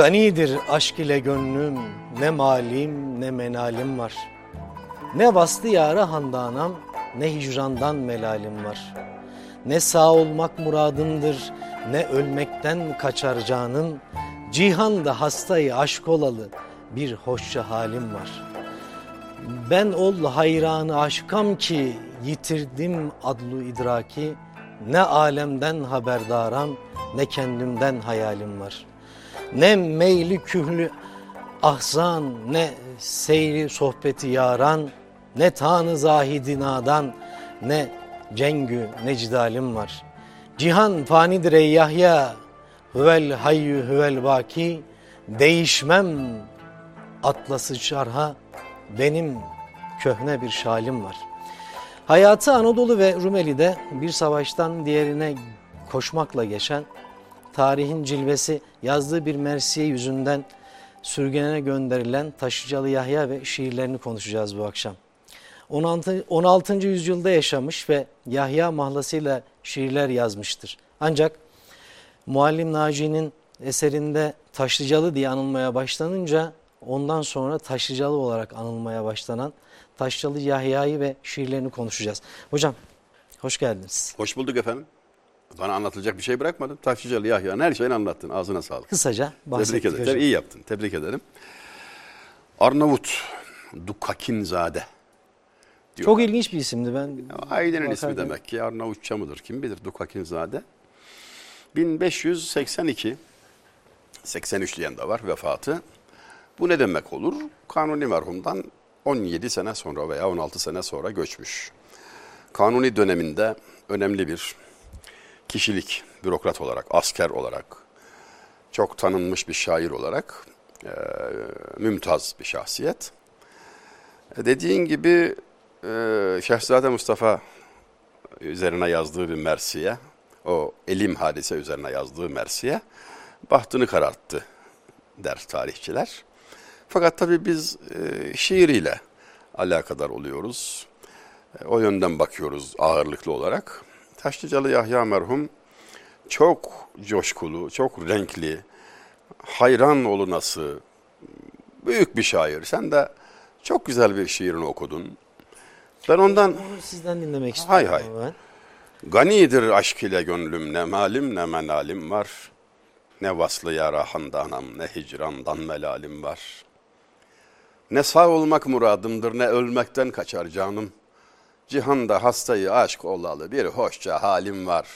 Ganidir aşk ile gönlüm, ne malim ne menalim var. Ne bastı yara handanam, ne hicrandan melalim var. Ne sağ olmak muradımdır, ne ölmekten kaçar canım. Cihanda hastayı aşk olalı, bir hoşça halim var. Ben ol hayranı aşkam ki, yitirdim adlu idraki. Ne alemden haberdaram, ne kendimden hayalim var.'' Ne meyli kühlü ahzan, ne seyri sohbeti yaran, ne tanı zahidinadan, ne cengü necdalim var. Cihan fanidir ey Yahya, huvel hayyü huvel baki, değişmem atlası çarha, benim köhne bir şalim var. Hayatı Anadolu ve Rumeli'de bir savaştan diğerine koşmakla geçen tarihin cilvesi yazdığı bir mersiye yüzünden sürgünene gönderilen Taşıcalı Yahya ve şiirlerini konuşacağız bu akşam. 16. 16. yüzyılda yaşamış ve Yahya mahlasıyla şiirler yazmıştır. Ancak Muallim Naci'nin eserinde Taşlıcalı diye anılmaya başlanınca ondan sonra Taşlıcalı olarak anılmaya başlanan Taşlıcalı Yahya'yı ve şiirlerini konuşacağız. Hocam hoş geldiniz. Hoş bulduk efendim. Bana anlatılacak bir şey bırakmadın. Taşlıcalı Yahya'nın her şeyini anlattın. Ağzına sağlık. Kısaca bahsettik Tebrik ederim. iyi yaptın. Tebrik ederim. Arnavut Dukakinzade. diyor. Çok ilginç bir isimdi ben. Ailenin ismi demek ki Arnavutça mıdır kim bilir Dukakinzade. 1582 83 diyen de var vefatı. Bu ne demek olur? Kanuni merhumdan 17 sene sonra veya 16 sene sonra göçmüş. Kanuni döneminde önemli bir kişilik, bürokrat olarak, asker olarak, çok tanınmış bir şair olarak e, mümtaz bir şahsiyet. E, dediğin gibi e, Şehzade Mustafa üzerine yazdığı bir mersiye, o elim hadise üzerine yazdığı mersiye bahtını kararttı der tarihçiler. Fakat tabii biz e, şiiriyle alakadar oluyoruz. E, o yönden bakıyoruz ağırlıklı olarak. Taşlıcalı Yahya merhum çok coşkulu, çok renkli, hayran olunası, büyük bir şair. Sen de çok güzel bir şiirini okudun. Ben ondan Onu sizden dinlemek Hay istiyorum. hay. ama ben. ganidir aşk ile gönlüm ne malim ne menalim var. Ne vaslı yara handanam ne hicrandan melalim var. Ne sağ olmak muradımdır ne ölmekten kaçar canım. Cihanda hastayı aşk olalı bir hoşça halim var.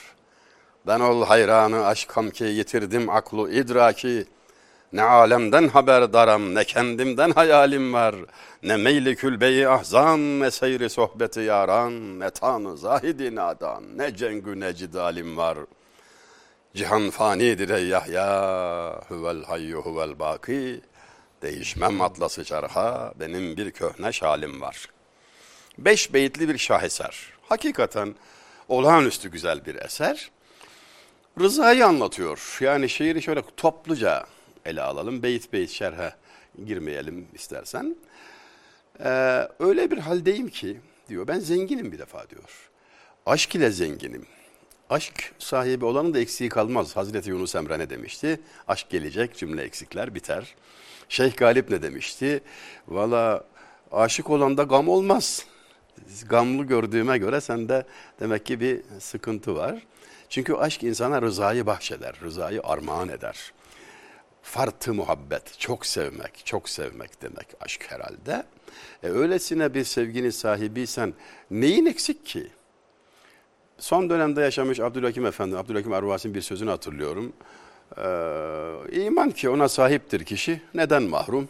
Ben ol hayranı aşkam ki yitirdim aklı idraki. Ne alemden haberdaram ne kendimden hayalim var. Ne meyli külbeyi ahzan ne seyri sohbeti yaran. Ne tanı zahidi nadan ne cengü ne cidalim var. Cihan fanidir ey Yahya, huvel hayyu huvel baki. Değişmem atlası çarha, benim bir köhne şalim var. Beş beyitli bir şaheser. Hakikaten olağanüstü güzel bir eser. Rıza'yı anlatıyor. Yani şiiri şöyle topluca ele alalım. Beyit beyit şerhe girmeyelim istersen. Ee, öyle bir haldeyim ki diyor ben zenginim bir defa diyor. Aşk ile zenginim. Aşk sahibi olanın da eksiği kalmaz. Hazreti Yunus Emre ne demişti? Aşk gelecek cümle eksikler biter. Şeyh Galip ne demişti? Valla aşık olanda gam olmaz. Gamlı gördüğüme göre sende demek ki bir sıkıntı var. Çünkü aşk insana rızayı bahşeder, rızayı armağan eder. Fartı muhabbet, çok sevmek, çok sevmek demek aşk herhalde. E, öylesine bir sevginin sahibiysen neyin eksik ki? Son dönemde yaşamış Abdülhakim Efendi, Abdülhakim Arvas'ın bir sözünü hatırlıyorum. Ee, iman ki ona sahiptir kişi, neden mahrum?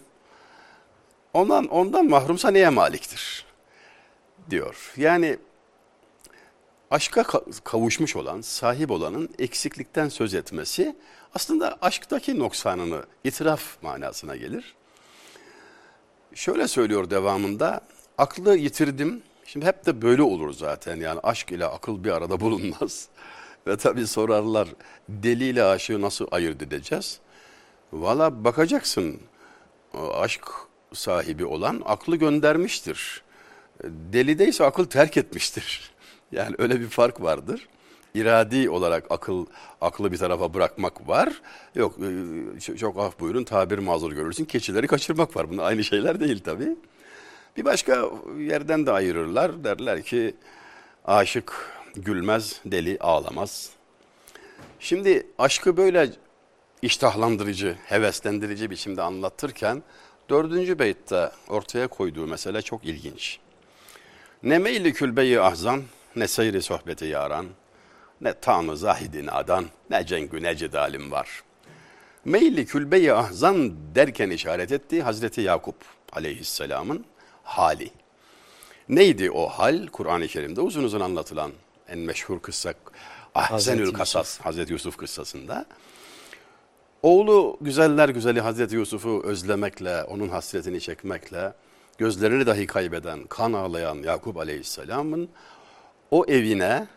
Ondan, ondan mahrumsa neye maliktir? Diyor. Yani aşka ka- kavuşmuş olan, sahip olanın eksiklikten söz etmesi aslında aşktaki noksanını itiraf manasına gelir. Şöyle söylüyor devamında, aklı yitirdim. Şimdi hep de böyle olur zaten yani aşk ile akıl bir arada bulunmaz. Ve tabii sorarlar deli ile aşığı nasıl ayırt edeceğiz? Valla bakacaksın aşk sahibi olan aklı göndermiştir. Delideyse akıl terk etmiştir. Yani öyle bir fark vardır. iradi olarak akıl aklı bir tarafa bırakmak var. Yok e, çok af buyurun tabir mazur görürsün. Keçileri kaçırmak var. Bunlar aynı şeyler değil tabii. Bir başka yerden de ayırırlar. Derler ki aşık gülmez, deli ağlamaz. Şimdi aşkı böyle iştahlandırıcı, heveslendirici biçimde anlatırken dördüncü beytte ortaya koyduğu mesele çok ilginç. Ne meyli külbeyi ahzan, ne seyri sohbeti yaran, ne tanı zahidin adan, ne cengü ne cedalim var. Meyli külbeyi ahzan derken işaret ettiği Hazreti Yakup aleyhisselamın hali. Neydi o hal? Kur'an-ı Kerim'de uzun uzun anlatılan en meşhur kıssa Ahzenül Kasas, Hazreti Yusuf kıssasında. Oğlu güzeller güzeli Hazreti Yusuf'u özlemekle, onun hasretini çekmekle, gözlerini dahi kaybeden, kan ağlayan Yakup Aleyhisselam'ın o evine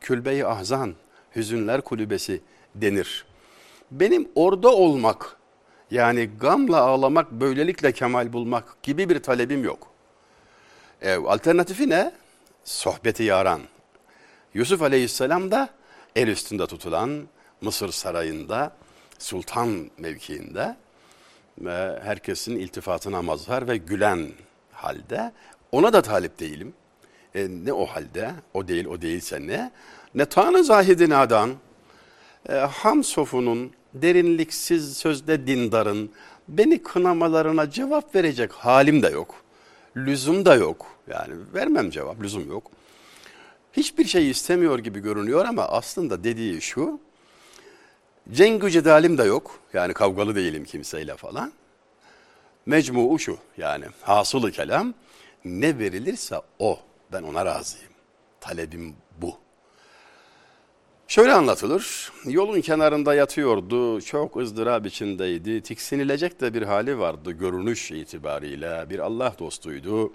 külbe-i ahzan, hüzünler kulübesi denir. Benim orada olmak, yani gamla ağlamak, böylelikle kemal bulmak gibi bir talebim yok. E, alternatifi ne? Sohbeti yaran. Yusuf Aleyhisselam da el üstünde tutulan Mısır sarayında, sultan mevkiinde herkesin iltifatına mazhar ve gülen halde. Ona da talip değilim. E, ne o halde? O değil, o değilse ne? Ne tanı zahidin e, ham sofunun, derinliksiz sözde dindarın, beni kınamalarına cevap verecek halim de yok. Lüzum da yok. Yani vermem cevap, lüzum yok. Hiçbir şey istemiyor gibi görünüyor ama aslında dediği şu, Cengü cedalim de yok. Yani kavgalı değilim kimseyle falan. Mecmuu şu yani hasılı kelam ne verilirse o. Ben ona razıyım. Talebim bu. Şöyle anlatılır. Yolun kenarında yatıyordu. Çok ızdırap içindeydi. Tiksinilecek de bir hali vardı görünüş itibariyle. Bir Allah dostuydu.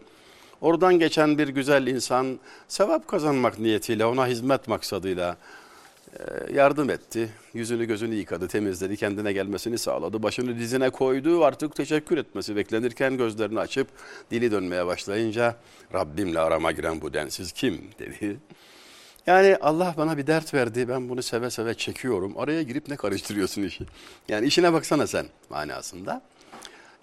Oradan geçen bir güzel insan sevap kazanmak niyetiyle ona hizmet maksadıyla yardım etti. Yüzünü gözünü yıkadı, temizledi, kendine gelmesini sağladı. Başını dizine koydu. Artık teşekkür etmesi beklenirken gözlerini açıp dili dönmeye başlayınca Rabbimle arama giren bu densiz kim dedi. Yani Allah bana bir dert verdi. Ben bunu seve seve çekiyorum. Araya girip ne karıştırıyorsun işi? Yani işine baksana sen manasında.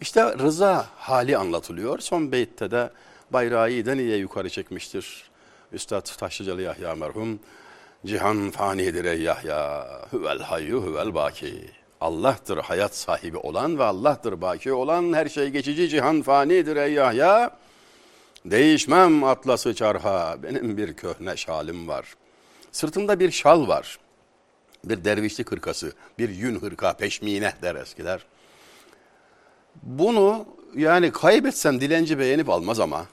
İşte rıza hali anlatılıyor. Son beytte de bayrağı iyiden iyiye yukarı çekmiştir. Üstad Taşlıcalı Yahya merhum. Cihan fanidir ey Yahya. Huvel hayyu huvel baki. Allah'tır hayat sahibi olan ve Allah'tır baki olan her şey geçici cihan fanidir ey Yahya. Değişmem atlası çarha, benim bir köhne şalim var. Sırtımda bir şal var. Bir dervişli kırkası, bir yün hırka, peşmine der eskiler. Bunu yani kaybetsem dilenci beğenip almaz ama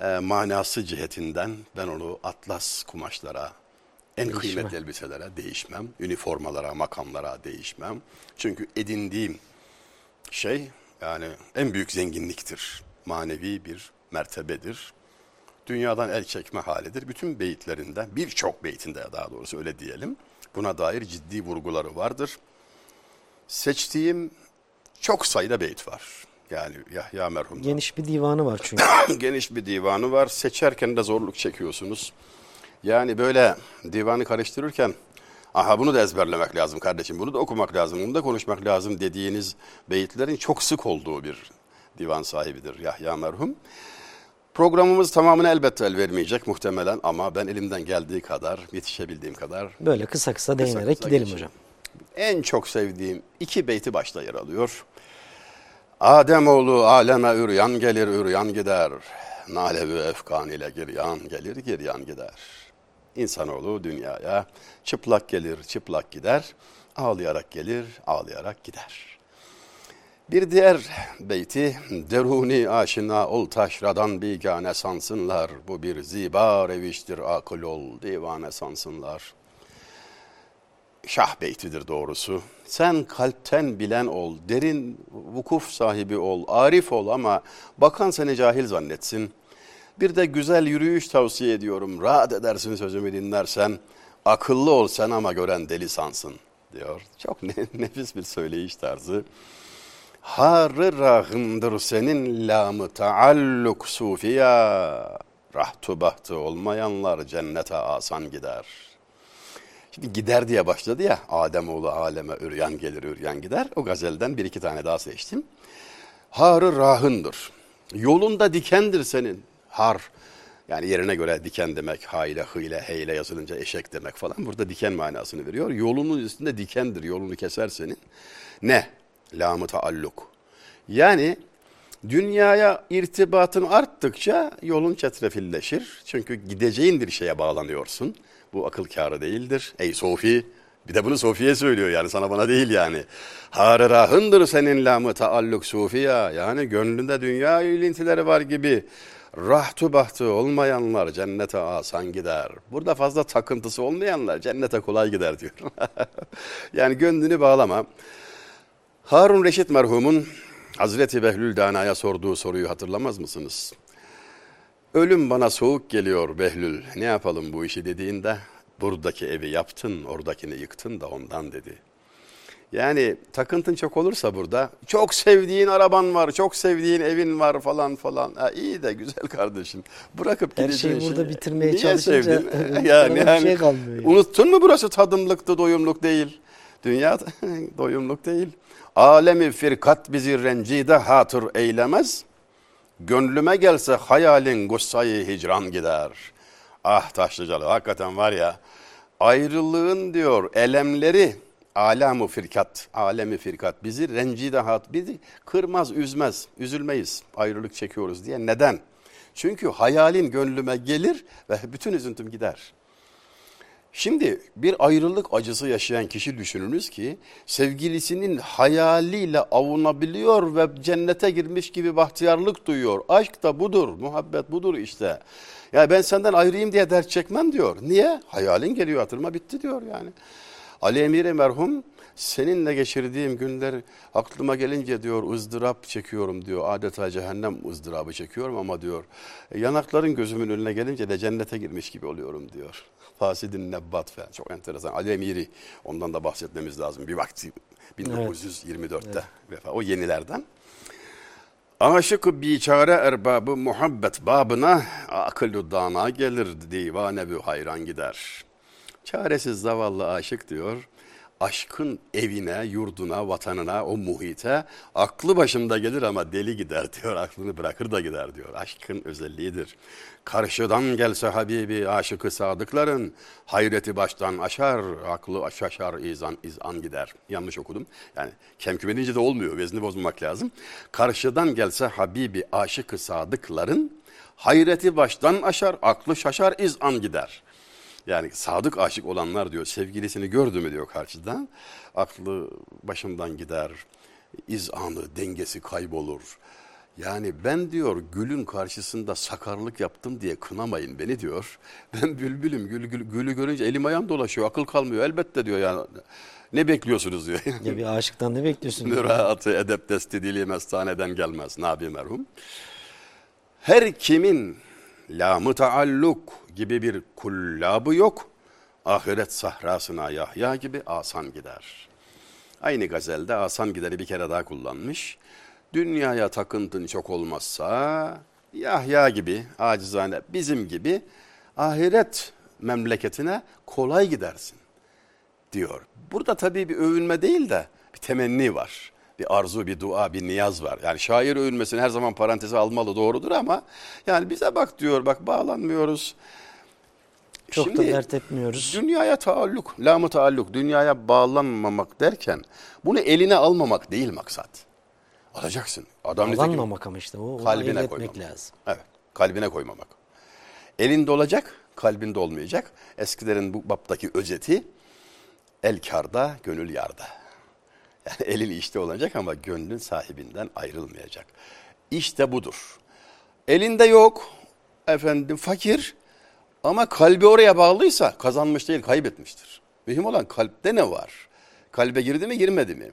e, manası cihetinden ben onu atlas kumaşlara, en Değişmem. kıymetli elbiselere değişmem. Üniformalara, makamlara değişmem. Çünkü edindiğim şey yani en büyük zenginliktir. Manevi bir mertebedir. Dünyadan el çekme halidir. Bütün beyitlerinde, birçok beytinde daha doğrusu öyle diyelim. Buna dair ciddi vurguları vardır. Seçtiğim çok sayıda beyt var. Yani Yahya merhum. Geniş bir divanı var çünkü. Geniş bir divanı var. Seçerken de zorluk çekiyorsunuz. Yani böyle divanı karıştırırken aha bunu da ezberlemek lazım kardeşim, bunu da okumak lazım, bunu da konuşmak lazım dediğiniz beyitlerin çok sık olduğu bir divan sahibidir Yahya merhum. Programımız tamamını elbette el vermeyecek muhtemelen ama ben elimden geldiği kadar, yetişebildiğim kadar. Böyle kısa kısa değinerek kısa kısa gidelim geçeyim. hocam. En çok sevdiğim iki beyti başta yer alıyor. Ademoğlu aleme üryan gelir, üryan gider. Nalevi efkan ile giryan gelir, giryan gider. İnsanoğlu dünyaya çıplak gelir, çıplak gider, ağlayarak gelir, ağlayarak gider. Bir diğer beyti, deruni aşina ol taşradan bigane sansınlar, bu bir ziba reviştir akıl ol divane sansınlar. Şah beytidir doğrusu. Sen kalpten bilen ol, derin vukuf sahibi ol, arif ol ama bakan seni cahil zannetsin.'' Bir de güzel yürüyüş tavsiye ediyorum. Rahat edersin sözümü dinlersen. Akıllı ol sen ama gören deli sansın diyor. Çok nefis bir söyleyiş tarzı. Harı rahındır senin lamı taalluk sufiya. Rahtu bahtı olmayanlar cennete asan gider. Şimdi gider diye başladı ya Ademoğlu aleme üryan gelir üryan gider. O gazelden bir iki tane daha seçtim. Harı rahındır. Yolunda dikendir senin. Har yani yerine göre diken demek, hayle, hıyle, heyle yazılınca eşek demek falan. Burada diken manasını veriyor. Yolunun üstünde dikendir, yolunu keser senin. Ne? Lamı taalluk. Yani dünyaya irtibatın arttıkça yolun çetrefilleşir. Çünkü gideceğin bir şeye bağlanıyorsun. Bu akıl kârı değildir. Ey Sofi, bir de bunu Sofi'ye söylüyor yani sana bana değil yani. Harı rahındır senin lamı taalluk Sofiya. Yani gönlünde dünya ilintileri var gibi. Rahtı bahtı olmayanlar cennete asan gider. Burada fazla takıntısı olmayanlar cennete kolay gider diyor. yani gönlünü bağlama. Harun Reşit merhumun Hazreti Behlül Dana'ya sorduğu soruyu hatırlamaz mısınız? Ölüm bana soğuk geliyor Behlül. Ne yapalım bu işi dediğinde buradaki evi yaptın, oradakini yıktın da ondan dedi. Yani takıntın çok olursa burada çok sevdiğin araban var, çok sevdiğin evin var falan falan. Ha, iyi de güzel kardeşim. Bırakıp Her gideceğin şeyi burada şeyi bitirmeye niye çalışınca sevdin? yani, yani, bir yani şey kalmıyor. unuttun mu burası tadımlıktı, doyumluk değil. Dünya doyumluk değil. Alemi firkat bizi rencide hatır eylemez. Gönlüme gelse hayalin gussayı hicran gider. Ah Taşlıcalı hakikaten var ya ayrılığın diyor elemleri alamu firkat, alemi firkat bizi rencide hat, bizi kırmaz, üzmez, üzülmeyiz. Ayrılık çekiyoruz diye. Neden? Çünkü hayalin gönlüme gelir ve bütün üzüntüm gider. Şimdi bir ayrılık acısı yaşayan kişi düşününüz ki sevgilisinin hayaliyle avunabiliyor ve cennete girmiş gibi bahtiyarlık duyuyor. Aşk da budur, muhabbet budur işte. Ya ben senden ayrıyım diye dert çekmem diyor. Niye? Hayalin geliyor hatırıma bitti diyor yani. Ali Emiri merhum seninle geçirdiğim günler aklıma gelince diyor ızdırap çekiyorum diyor. Adeta cehennem ızdırabı çekiyorum ama diyor yanakların gözümün önüne gelince de cennete girmiş gibi oluyorum diyor. Fasidin Nebbat falan çok enteresan. Ali Emiri ondan da bahsetmemiz lazım. Bir vakti 1924'te vefa o yenilerden. Aşık biçare erbabı muhabbet babına akıllı dana gelir divane bir hayran gider. Çaresiz zavallı aşık diyor. Aşkın evine, yurduna, vatanına, o muhite aklı başında gelir ama deli gider diyor. Aklını bırakır da gider diyor. Aşkın özelliğidir. Karşıdan gelse Habibi aşıkı sadıkların hayreti baştan aşar, aklı şaşar, izan, izan gider. Yanlış okudum. Yani kemküm edince de olmuyor. Vezni bozmamak lazım. Karşıdan gelse Habibi aşıkı sadıkların hayreti baştan aşar, aklı şaşar, izan gider. Yani sadık aşık olanlar diyor sevgilisini gördü mü diyor karşıdan aklı başından gider izanı dengesi kaybolur. Yani ben diyor gülün karşısında sakarlık yaptım diye kınamayın beni diyor. Ben bülbülüm gül, gül, gülü görünce elim ayağım dolaşıyor akıl kalmıyor elbette diyor yani. Ne bekliyorsunuz diyor. Ya bir aşıktan ne bekliyorsun? Müraatı edep desti dili mestaneden gelmez Nabi merhum. Her kimin lamı taalluk gibi bir kullabı yok. Ahiret sahrasına Yahya gibi asan gider. Aynı gazelde asan gideri bir kere daha kullanmış. Dünyaya takıntın çok olmazsa Yahya gibi acizane bizim gibi ahiret memleketine kolay gidersin diyor. Burada tabii bir övünme değil de bir temenni var. Bir arzu, bir dua, bir niyaz var. Yani şair övünmesini her zaman paranteze almalı doğrudur ama yani bize bak diyor bak bağlanmıyoruz. Çok da Şimdi dert etmiyoruz. Dünyaya taalluk, lamı taalluk, dünyaya bağlanmamak derken bunu eline almamak değil maksat. Alacaksın. Adam Bağlanmamak ama işte o. Kalbine etmek lazım. Evet, kalbine koymamak. Elinde olacak, kalbinde olmayacak. Eskilerin bu baptaki özeti, el karda, gönül yarda. Yani elin işte olacak ama gönlün sahibinden ayrılmayacak. İşte budur. Elinde yok, efendim fakir ama kalbi oraya bağlıysa kazanmış değil, kaybetmiştir. Mühim olan kalpte ne var? Kalbe girdi mi, girmedi mi?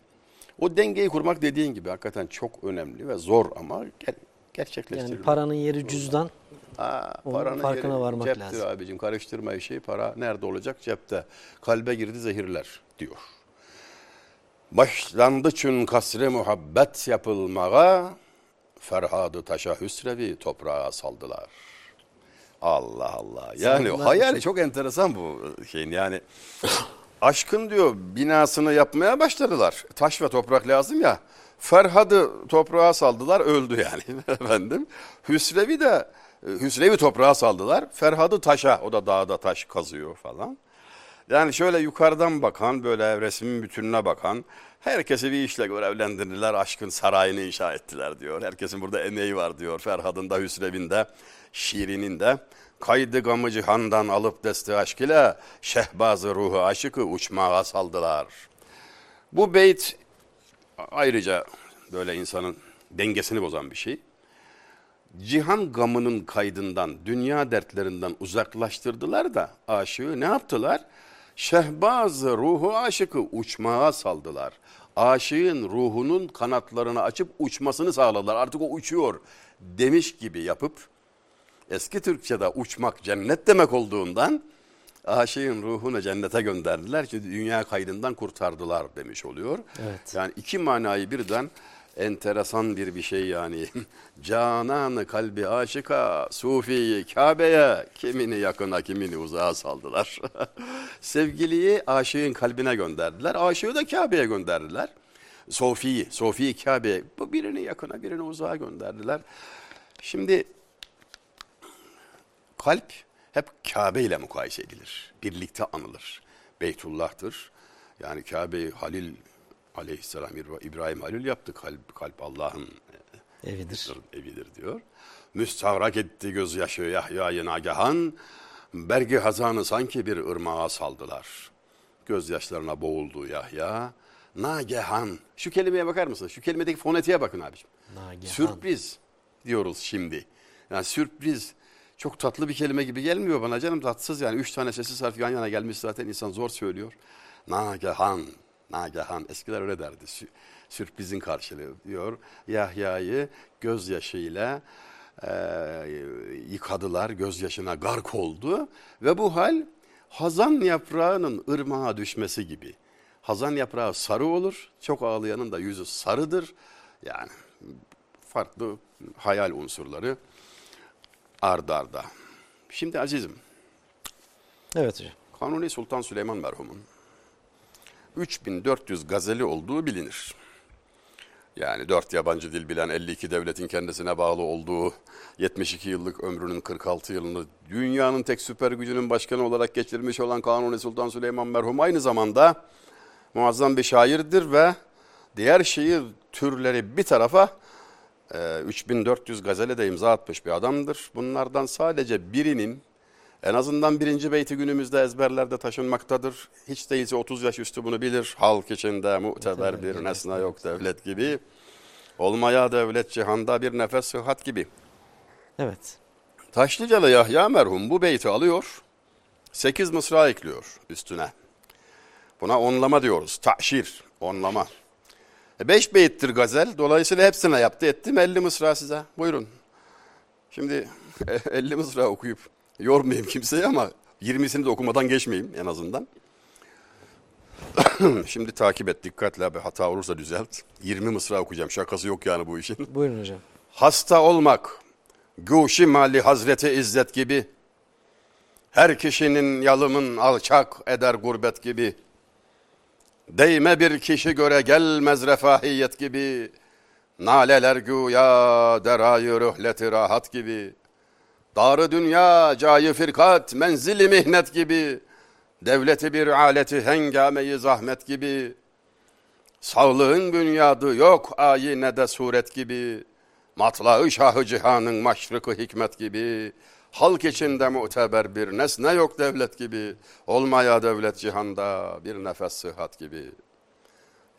O dengeyi kurmak dediğin gibi hakikaten çok önemli ve zor ama ger- gerçekleştirilir. Yani paranın yeri cüzdan. Onun paranın farkına yeri varmak ceptir lazım. abicim karıştırma işi para nerede olacak cepte kalbe girdi zehirler diyor. Başlandı çün kasrı muhabbet yapılmağa Ferhadı taşa hüsrevi toprağa saldılar. Allah Allah. Yani Sanatlar hayali çok enteresan bu şeyin yani. Aşkın diyor binasını yapmaya başladılar. Taş ve toprak lazım ya. Ferhad'ı toprağa saldılar öldü yani efendim. Hüsrev'i de Hüsrev'i toprağa saldılar. Ferhad'ı taşa o da dağda taş kazıyor falan. Yani şöyle yukarıdan bakan böyle resmin bütününe bakan herkesi bir işle görevlendirdiler. Aşkın sarayını inşa ettiler diyor. Herkesin burada emeği var diyor. Ferhad'ın da Hüsrev'in de Şirin'in de. Kaydı gamı cihandan alıp deste aşk ile şehbazı ruhu aşıkı uçmağa saldılar. Bu beyt ayrıca böyle insanın dengesini bozan bir şey. Cihan gamının kaydından, dünya dertlerinden uzaklaştırdılar da aşığı ne yaptılar? Şehbazı ruhu aşıkı uçmağa saldılar. Aşığın ruhunun kanatlarını açıp uçmasını sağladılar. Artık o uçuyor demiş gibi yapıp eski Türkçe'de uçmak cennet demek olduğundan aşığın ruhunu cennete gönderdiler ki dünya kaydından kurtardılar demiş oluyor. Evet. Yani iki manayı birden enteresan bir bir şey yani. Cananı kalbi aşıka, sufiyi Kabe'ye, kimini yakına kimini uzağa saldılar. Sevgiliyi aşığın kalbine gönderdiler, aşığı da Kabe'ye gönderdiler. Sofi'yi, Sofi'yi Kabe'ye, bu birini yakına birini uzağa gönderdiler. Şimdi kalp hep Kabe ile mukayese edilir. Birlikte anılır. Beytullah'tır. Yani Kabe'yi Halil aleyhisselam İbrahim Halil yaptı. Kalp, kalp Allah'ın Evidir. evidir diyor. Müstavrak etti gözyaşı Yahya'yı nagahan. Bergi hazanı sanki bir ırmağa saldılar. Gözyaşlarına boğuldu Yahya. Nagehan. Şu kelimeye bakar mısın? Şu kelimedeki fonetiğe bakın abiciğim. Nagehan. Sürpriz diyoruz şimdi. Yani sürpriz çok tatlı bir kelime gibi gelmiyor bana canım tatsız yani. Üç tane sessiz harf yan yana gelmiş zaten insan zor söylüyor. Nagehan, nagehan eskiler öyle derdi. Sü- Sürprizin karşılığı diyor. Yahya'yı gözyaşıyla e, yıkadılar, gözyaşına gark oldu. Ve bu hal hazan yaprağının ırmağa düşmesi gibi. Hazan yaprağı sarı olur, çok ağlayanın da yüzü sarıdır. Yani farklı hayal unsurları ard arda. Şimdi azizim, Evet hocam. Kanuni Sultan Süleyman merhumun 3400 gazeli olduğu bilinir. Yani dört yabancı dil bilen 52 devletin kendisine bağlı olduğu 72 yıllık ömrünün 46 yılını dünyanın tek süper gücünün başkanı olarak geçirmiş olan Kanuni Sultan Süleyman merhum aynı zamanda muazzam bir şairdir ve diğer şiir türleri bir tarafa e, 3400 gazele de imza atmış bir adamdır. Bunlardan sadece birinin en azından birinci beyti günümüzde ezberlerde taşınmaktadır. Hiç değilse 30 yaş üstü bunu bilir. Halk içinde muteber bir nesne yok devlet gibi. Olmaya devlet cihanda bir nefes sıhhat gibi. Evet. Taşlıcalı Yahya merhum bu beyti alıyor. 8 mısra ekliyor üstüne. Buna onlama diyoruz. Taşir, onlama. 5 beyittir gazel. Dolayısıyla hepsine yaptı ettim 50 mısra size. Buyurun. Şimdi 50 mısra okuyup yormayayım kimseyi ama 20'sini de okumadan geçmeyeyim en azından. Şimdi takip et dikkatle abi hata olursa düzelt. 20 mısra okuyacağım şakası yok yani bu işin. Buyurun hocam. Hasta olmak, guşi mali Hazreti İzzet gibi, her kişinin yalımın alçak eder gurbet gibi, değme bir kişi göre gelmez refahiyet gibi, naleler güya derayı rühleti rahat gibi, darı dünya cayı firkat menzili mihnet gibi, devleti bir aleti hengameyi zahmet gibi, Sağlığın bünyadı yok ayine de suret gibi. Matlağı şahı cihanın maşrıkı hikmet gibi. Halk içinde muteber bir nesne yok devlet gibi. Olmaya devlet cihanda bir nefes sıhhat gibi.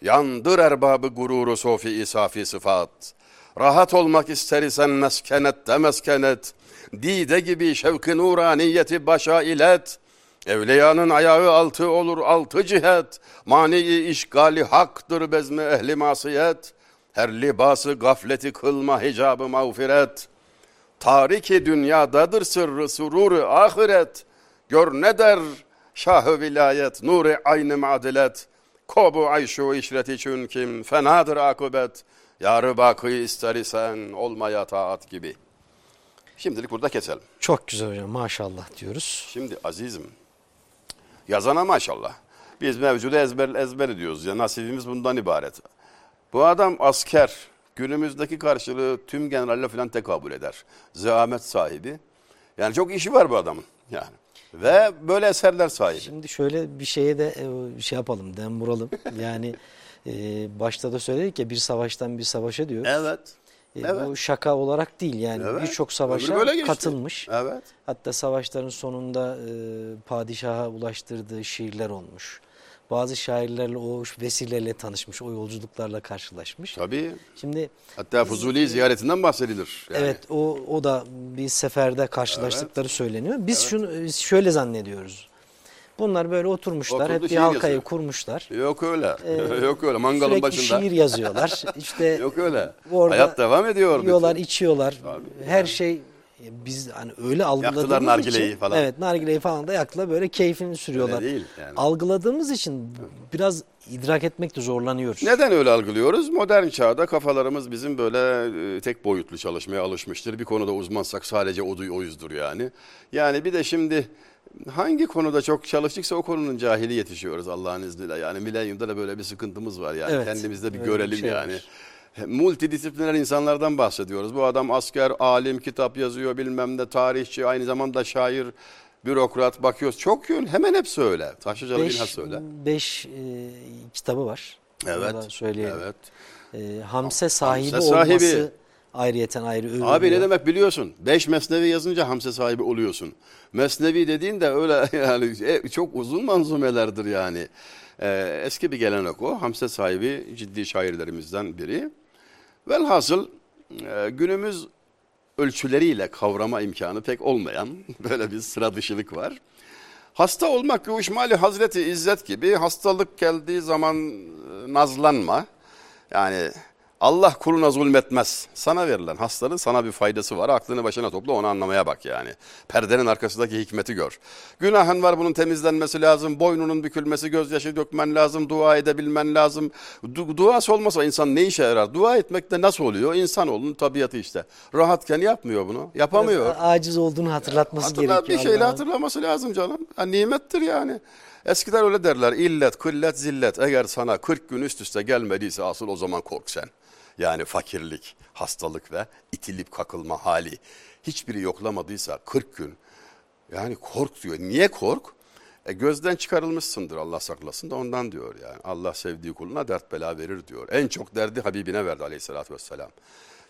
Yandır erbabı gururu sofi isafi sıfat. Rahat olmak ister isen meskenette meskenet. Dide gibi şevki nuraniyeti başa ilet. Evliyanın ayağı altı olur altı cihet. Mani işgali haktır bezmi ehli masiyet. Her libası gafleti kılma hicabı mağfiret. Tariki dünyadadır sırrı sururu ahiret. Gör ne der şahı vilayet nuri aynı madilet. Kobu ayşu işret için kim fenadır akıbet. Yarı bakı ister isen olmaya taat gibi. Şimdilik burada keselim. Çok güzel hocam maşallah diyoruz. Şimdi azizim, yazana maşallah. Biz mevcudu ezber, ezber ediyoruz ya nasibimiz bundan ibaret. Bu adam asker, günümüzdeki karşılığı tüm generalle falan tekabül eder. Zahmet sahibi. Yani çok işi var bu adamın yani. Ve böyle eserler sahibi. Şimdi şöyle bir şeye de e, şey yapalım, dem vuralım. Yani e, başta da söyledik ya bir savaştan bir savaşa diyor. Evet. E, evet. Bu şaka olarak değil yani Evet. birçok savaşa katılmış. Evet. Hatta savaşların sonunda e, padişaha ulaştırdığı şiirler olmuş. Bazı şairlerle o vesileyle tanışmış, o yolculuklarla karşılaşmış. Tabii. Şimdi Hatta Fuzuli ziyaretinden bahsedilir. Yani. evet o o da bir seferde karşılaştıkları söyleniyor. Biz şunu biz şöyle zannediyoruz. Bunlar böyle oturmuşlar, Oturdu, hep bir halkayı yazıyor. kurmuşlar. Yok öyle. Yok öyle. Mangalın Sürekli başında. şiir yazıyorlar. İşte Yok öyle. orada Hayat devam ediyor. yiyorlar, bütün. içiyorlar. Her şey biz hani öyle algıladığımız Yaktılar nargileyi için, falan. Evet, nargileyi falan da yaktılar böyle keyfini sürüyorlar. Öyle değil yani. Algıladığımız için biraz idrak etmekte zorlanıyoruz. Neden öyle algılıyoruz? Modern çağda kafalarımız bizim böyle e, tek boyutlu çalışmaya alışmıştır. Bir konuda uzmansak sadece o oyuzdur yani. Yani bir de şimdi hangi konuda çok çalıştıksa o konunun cahili yetişiyoruz Allah'ın izniyle. Yani milenyumda da böyle bir sıkıntımız var yani. Evet, Kendimizde bir öyle bir görelim şey var. yani. Multidisipliner insanlardan bahsediyoruz. Bu adam asker, alim, kitap yazıyor bilmem ne, tarihçi, aynı zamanda şair, bürokrat bakıyoruz. Çok yön, hemen hepsi öyle. Taşlıcalı Beş, Bilhas öyle. beş e, kitabı var. Evet, da söyleyelim. evet. E, Hamse sahibi Hamse sahibi. olması ayrıyeten ayrı övülüyor. Abi ne demek biliyorsun? Beş mesnevi yazınca hamse sahibi oluyorsun. Mesnevi dediğin de öyle yani e, çok uzun manzumelerdir yani. Ee, eski bir gelenek o. Hamse sahibi ciddi şairlerimizden biri. Velhasıl e, günümüz ölçüleriyle kavrama imkanı pek olmayan böyle bir sıra dışılık var. Hasta olmak yuşmali Hazreti İzzet gibi hastalık geldiği zaman e, nazlanma. Yani Allah kuluna zulmetmez. Sana verilen hastalığın sana bir faydası var. Aklını başına topla onu anlamaya bak yani. Perdenin arkasındaki hikmeti gör. Günahın var bunun temizlenmesi lazım. Boynunun bükülmesi, gözyaşı dökmen lazım. Dua edebilmen lazım. Du- duası olmasa insan ne işe yarar? Dua etmek de nasıl oluyor? İnsanoğlunun tabiatı işte. Rahatken yapmıyor bunu. Yapamıyor. Biraz aciz olduğunu hatırlatması Hatırla, gerekiyor. bir şeyle hatırlaması lazım canım. Ha, nimettir yani. Eskiden öyle derler. İllet, kıllet, zillet. Eğer sana 40 gün üst üste gelmediyse asıl o zaman kork sen. Yani fakirlik, hastalık ve itilip kakılma hali. Hiçbiri yoklamadıysa 40 gün. Yani kork diyor. Niye kork? E gözden çıkarılmışsındır Allah saklasın da ondan diyor yani. Allah sevdiği kuluna dert bela verir diyor. En çok derdi Habibine verdi aleyhissalatü vesselam.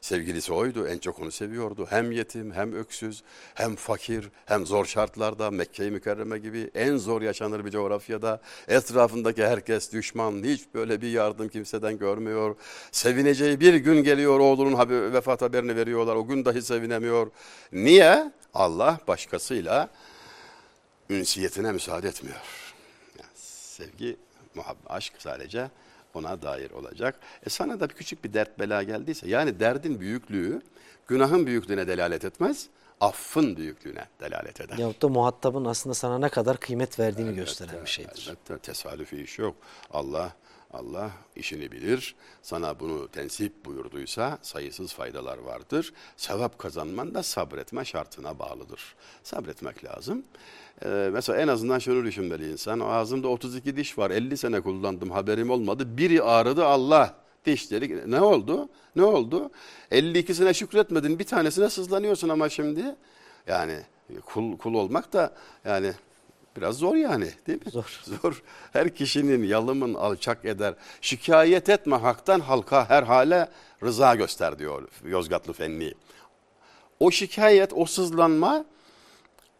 Sevgilisi oydu, en çok onu seviyordu. Hem yetim, hem öksüz, hem fakir, hem zor şartlarda Mekke-i Mükerreme gibi en zor yaşanır bir coğrafyada. Etrafındaki herkes düşman, hiç böyle bir yardım kimseden görmüyor. Sevineceği bir gün geliyor, oğlunun haber, vefat haberini veriyorlar. O gün dahi sevinemiyor. Niye? Allah başkasıyla ünsiyetine müsaade etmiyor. Yani sevgi, muhabbet, aşk sadece ona dair olacak. E sana da bir küçük bir dert bela geldiyse yani derdin büyüklüğü günahın büyüklüğüne delalet etmez, affın büyüklüğüne delalet eder. Yahut da muhatabın aslında sana ne kadar kıymet verdiğini gösteren bir şeydir. Elbette tesadüfi iş yok. Allah Allah işini bilir. Sana bunu tensip buyurduysa sayısız faydalar vardır. Sevap kazanman da sabretme şartına bağlıdır. Sabretmek lazım. Ee, mesela en azından şunu düşünmeli insan. Ağzımda 32 diş var. 50 sene kullandım haberim olmadı. Biri ağrıdı Allah. Dişleri ne oldu? Ne oldu? 52'sine şükretmedin. Bir tanesine sızlanıyorsun ama şimdi. Yani kul, kul olmak da yani Biraz zor yani değil mi? Zor. Zor. Her kişinin yalımın alçak eder. Şikayet etme haktan halka her hale rıza göster diyor Yozgatlı Fenni. O şikayet, o sızlanma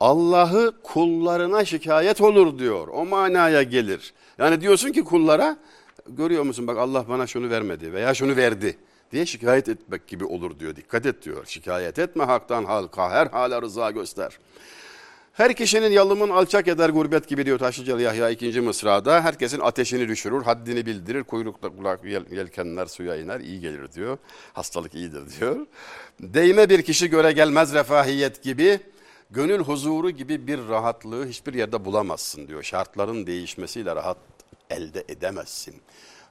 Allah'ı kullarına şikayet olur diyor. O manaya gelir. Yani diyorsun ki kullara görüyor musun bak Allah bana şunu vermedi veya şunu verdi diye şikayet etmek gibi olur diyor. Dikkat et diyor. Şikayet etme haktan halka her hale rıza göster. Her kişinin yalımın alçak eder gurbet gibi diyor Taşlıcalı Yahya 2. Mısra'da. Herkesin ateşini düşürür, haddini bildirir, kuyrukta kulak yel, yelkenler suya iner, iyi gelir diyor. Hastalık iyidir diyor. Değme bir kişi göre gelmez refahiyet gibi, gönül huzuru gibi bir rahatlığı hiçbir yerde bulamazsın diyor. Şartların değişmesiyle rahat elde edemezsin.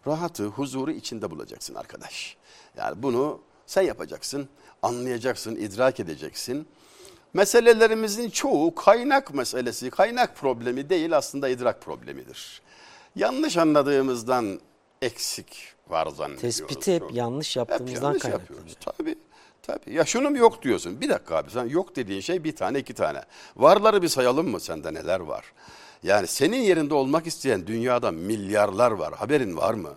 Rahatı, huzuru içinde bulacaksın arkadaş. Yani bunu sen yapacaksın, anlayacaksın, idrak edeceksin. Meselelerimizin çoğu kaynak meselesi, kaynak problemi değil aslında idrak problemidir. Yanlış anladığımızdan eksik var zannediyoruz. Tespiti hep yanlış Hep yaptığımızdan yanlış kaynaklanıyor. yapıyoruz. Tabii. Tabii. Ya şunum yok diyorsun. Bir dakika abi sen yok dediğin şey bir tane iki tane. Varları bir sayalım mı sende neler var? Yani senin yerinde olmak isteyen dünyada milyarlar var. Haberin var mı?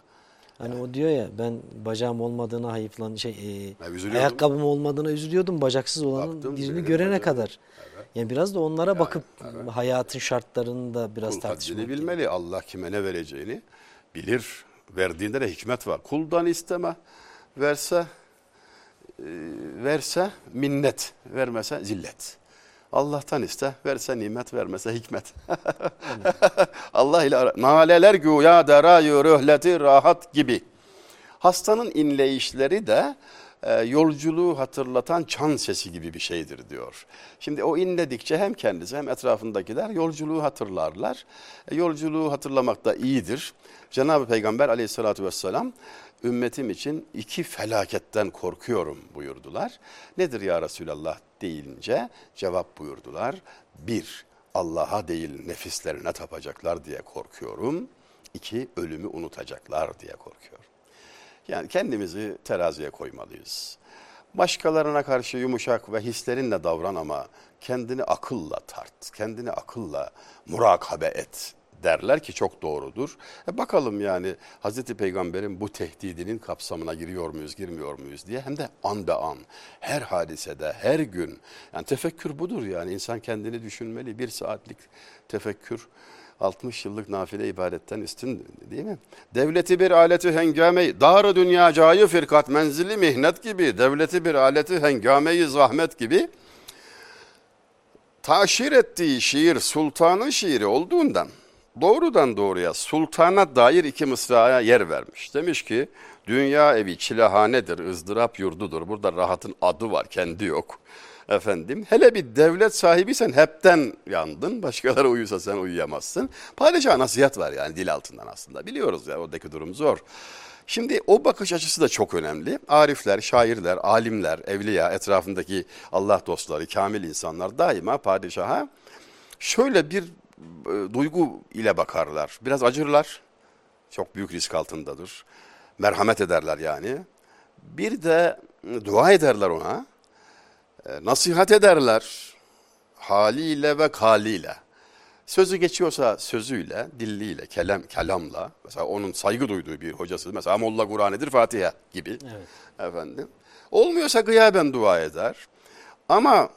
Hani o diyor ya ben bacağım olmadığına hayıflan şey e, ayakkabım olmadığına üzülüyordum bacaksız olanın Baktım, birini görene bacağım- kadar. Yani biraz da onlara bakıp hayatın şartlarını da biraz Kul tartışmak. bilmeli. Allah kime ne vereceğini bilir. Verdiğinde de hikmet var. Kuldan isteme. Verse e, verse minnet, vermese zillet. Allah'tan iste, verse nimet, vermese hikmet. Allah ile naleler güya derayı röhleti rahat gibi. Hastanın inleyişleri de e, yolculuğu hatırlatan çan sesi gibi bir şeydir diyor. Şimdi o inledikçe hem kendisi hem etrafındakiler yolculuğu hatırlarlar. E, yolculuğu hatırlamak da iyidir. Cenab-ı Peygamber aleyhissalatü vesselam ümmetim için iki felaketten korkuyorum buyurdular. Nedir ya Resulallah deyince cevap buyurdular. Bir, Allah'a değil nefislerine tapacaklar diye korkuyorum. İki, ölümü unutacaklar diye korkuyorum. Yani kendimizi teraziye koymalıyız. Başkalarına karşı yumuşak ve hislerinle davran ama kendini akılla tart, kendini akılla murakabe et derler ki çok doğrudur. E bakalım yani Hazreti Peygamber'in bu tehdidinin kapsamına giriyor muyuz, girmiyor muyuz diye hem de an be an, her hadisede, her gün. Yani tefekkür budur yani insan kendini düşünmeli. Bir saatlik tefekkür 60 yıllık nafile ibadetten üstün değil mi? Devleti bir aleti hengame, darı dünya cayı firkat menzili mihnet gibi, devleti bir aleti hengameyi zahmet gibi taşir ettiği şiir sultanın şiiri olduğundan doğrudan doğruya sultana dair iki mısraya yer vermiş. Demiş ki dünya evi çilehanedir, ızdırap yurdudur. Burada rahatın adı var, kendi yok. Efendim hele bir devlet sahibiysen hepten yandın. Başkaları uyusa sen uyuyamazsın. Padişaha nasihat var yani dil altından aslında. Biliyoruz ya oradaki durum zor. Şimdi o bakış açısı da çok önemli. Arifler, şairler, alimler, evliya, etrafındaki Allah dostları, kamil insanlar daima padişaha şöyle bir e, duygu ile bakarlar. Biraz acırlar. Çok büyük risk altındadır. Merhamet ederler yani. Bir de dua ederler ona. E, nasihat ederler. Haliyle ve kaliyle. Sözü geçiyorsa sözüyle, dilliyle, kelam, kelamla, mesela onun saygı duyduğu bir hocası, mesela Molla Kur'an'ıdır Fatiha gibi. Evet. Efendim. Olmuyorsa gıyaben dua eder. Ama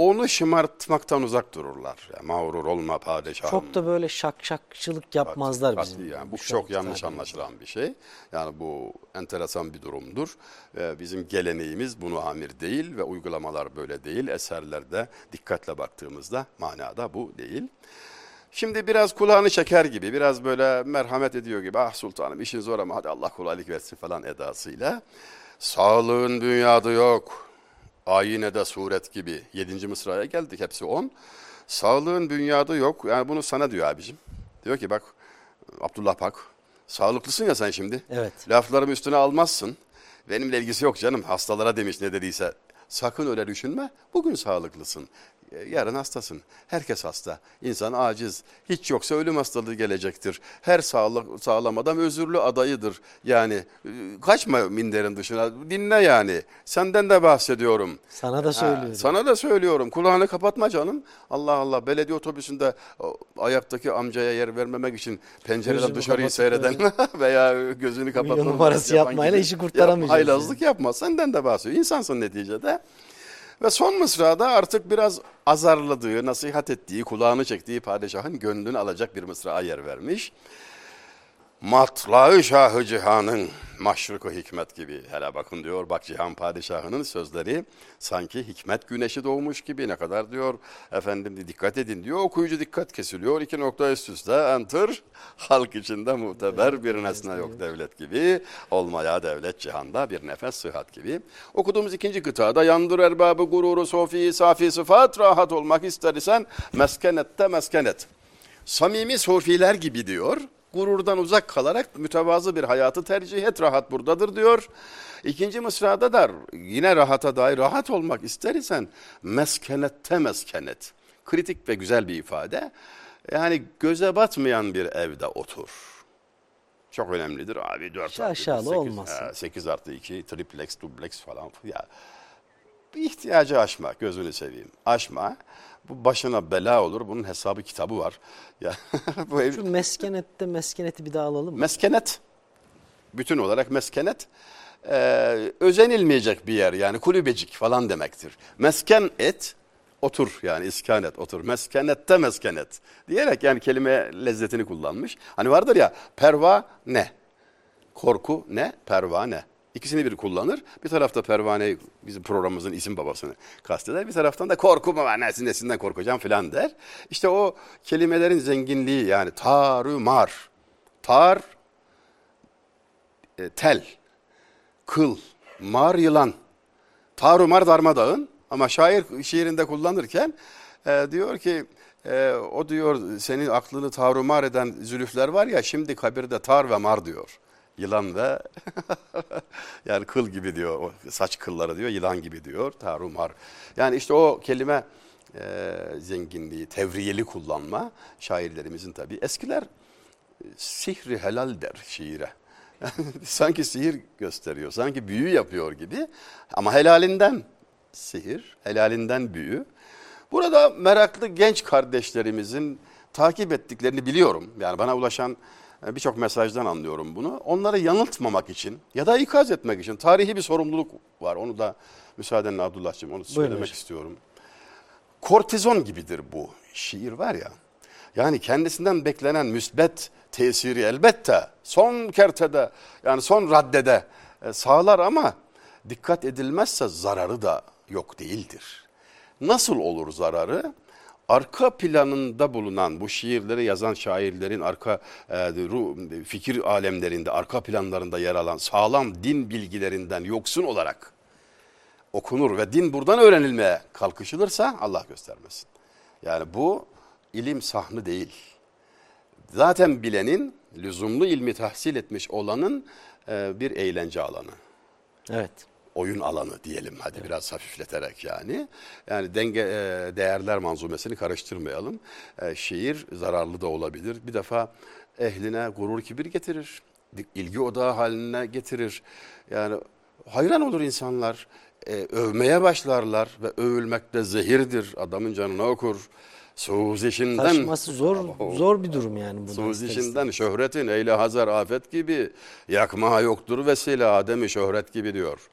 onu şımartmaktan uzak dururlar. Yani mağrur olma padişahım. Çok da böyle şak şakçılık yapmazlar Kati- bizim. Yani bu çok yanlış tabirle. anlaşılan bir şey. Yani bu enteresan bir durumdur. Ee, bizim geleneğimiz bunu amir değil ve uygulamalar böyle değil. Eserlerde dikkatle baktığımızda manada bu değil. Şimdi biraz kulağını çeker gibi, biraz böyle merhamet ediyor gibi. Ah sultanım işin zor ama hadi Allah kolaylık versin falan edasıyla. Sağlığın dünyada yok. Ayinede suret gibi. Yedinci mısraya geldik hepsi on. Sağlığın dünyada yok. Yani bunu sana diyor abicim. Diyor ki bak Abdullah Pak sağlıklısın ya sen şimdi. Evet. Laflarımı üstüne almazsın. Benimle ilgisi yok canım. Hastalara demiş ne dediyse. Sakın öyle düşünme. Bugün sağlıklısın. Yarın hastasın. Herkes hasta. İnsan aciz. Hiç yoksa ölüm hastalığı gelecektir. Her sağlık, sağlam adam özürlü adayıdır. Yani e, kaçma minderin dışına. Dinle yani. Senden de bahsediyorum. Sana da söylüyorum. Ha, sana da söylüyorum. Kulağını kapatma canım. Allah Allah. Belediye otobüsünde ayaktaki amcaya yer vermemek için pencereden Gözümü dışarıyı seyreden veya gözünü kapatma numarası yapmayla gibi işi kurtaramayacağız Yap, haylazlık yapma. Senden de bahsediyor. İnsansın neticede. Ve son mısrada artık biraz azarladığı, nasihat ettiği, kulağını çektiği padişahın gönlünü alacak bir mısraya yer vermiş. Matlağı Şahı Cihan'ın maşruku hikmet gibi. Hele bakın diyor bak Cihan Padişahı'nın sözleri sanki hikmet güneşi doğmuş gibi ne kadar diyor efendim dikkat edin diyor. Okuyucu dikkat kesiliyor. İki nokta üst üste enter. Halk içinde muteber bir nesne yok devlet gibi. Olmaya devlet cihanda bir nefes sıhhat gibi. Okuduğumuz ikinci kıtada yandır erbabı gururu sofi safi sıfat rahat olmak istersen meskenette meskenet. Samimi sofiler gibi diyor. Gururdan uzak kalarak mütevazı bir hayatı tercih et. Rahat buradadır diyor. İkinci mısrada da yine rahata dair rahat olmak ister isen meskenette meskenet. Kritik ve güzel bir ifade. Yani göze batmayan bir evde otur. Çok önemlidir abi. 4 Şaşalı olmasın. 8 artı 2, triplex, duplex falan. Ya bir ihtiyacı aşma, gözünü seveyim. Aşma. Bu başına bela olur. Bunun hesabı kitabı var. Ya bu ev Şu meskenette meskeneti bir daha alalım mı? meskenet. Bütün olarak meskenet e, özenilmeyecek bir yer yani kulübecik falan demektir. Mesken et otur yani iskan et otur. Meskenette meskenet diyerek yani kelime lezzetini kullanmış. Hani vardır ya perva ne? Korku ne? Pervane. İkisini bir kullanır. Bir tarafta pervane bizim programımızın isim babasını kasteder. Bir taraftan da korku mu var nesin nesinden korkacağım filan der. İşte o kelimelerin zenginliği yani tarumar. Tar e, tel, kıl, mar yılan, tarumar darmadağın ama şair şiirinde kullanırken e, diyor ki e, o diyor senin aklını tarumar eden zülüfler var ya şimdi kabirde tar ve mar diyor. Yılan ve yani kıl gibi diyor saç kılları diyor yılan gibi diyor tarumar. Yani işte o kelime e, zenginliği tevriyeli kullanma şairlerimizin tabii eskiler sihri helal der şiire. sanki sihir gösteriyor, sanki büyü yapıyor gibi. Ama helalinden sihir, helalinden büyü. Burada meraklı genç kardeşlerimizin takip ettiklerini biliyorum. Yani bana ulaşan e, birçok mesajdan anlıyorum bunu. Onları yanıltmamak için ya da ikaz etmek için tarihi bir sorumluluk var. Onu da müsaadenle Abdullah'cığım onu söylemek hocam. istiyorum. Kortizon gibidir bu şiir var ya. Yani kendisinden beklenen müsbet tesiri elbette son kertede yani son raddede e, sağlar ama dikkat edilmezse zararı da yok değildir. Nasıl olur zararı? Arka planında bulunan bu şiirleri yazan şairlerin arka e, fikir alemlerinde arka planlarında yer alan sağlam din bilgilerinden yoksun olarak okunur ve din buradan öğrenilmeye kalkışılırsa Allah göstermesin. Yani bu ilim sahnı değil. Zaten bilenin, lüzumlu ilmi tahsil etmiş olanın e, bir eğlence alanı. Evet. Oyun alanı diyelim hadi biraz hafifleterek yani. Yani denge e, değerler manzumesini karıştırmayalım. E, şiir zararlı da olabilir. Bir defa ehline gurur kibir getirir. ilgi odağı haline getirir. Yani hayran olur insanlar. E, övmeye başlarlar ve övülmek de zehirdir. Adamın canına okur. Suzişinden Taşıması zor zor bir durum yani bundan. Suzişinden şöhretin eyle hazar afet gibi yakma yoktur vesile ademi şöhret gibi diyor.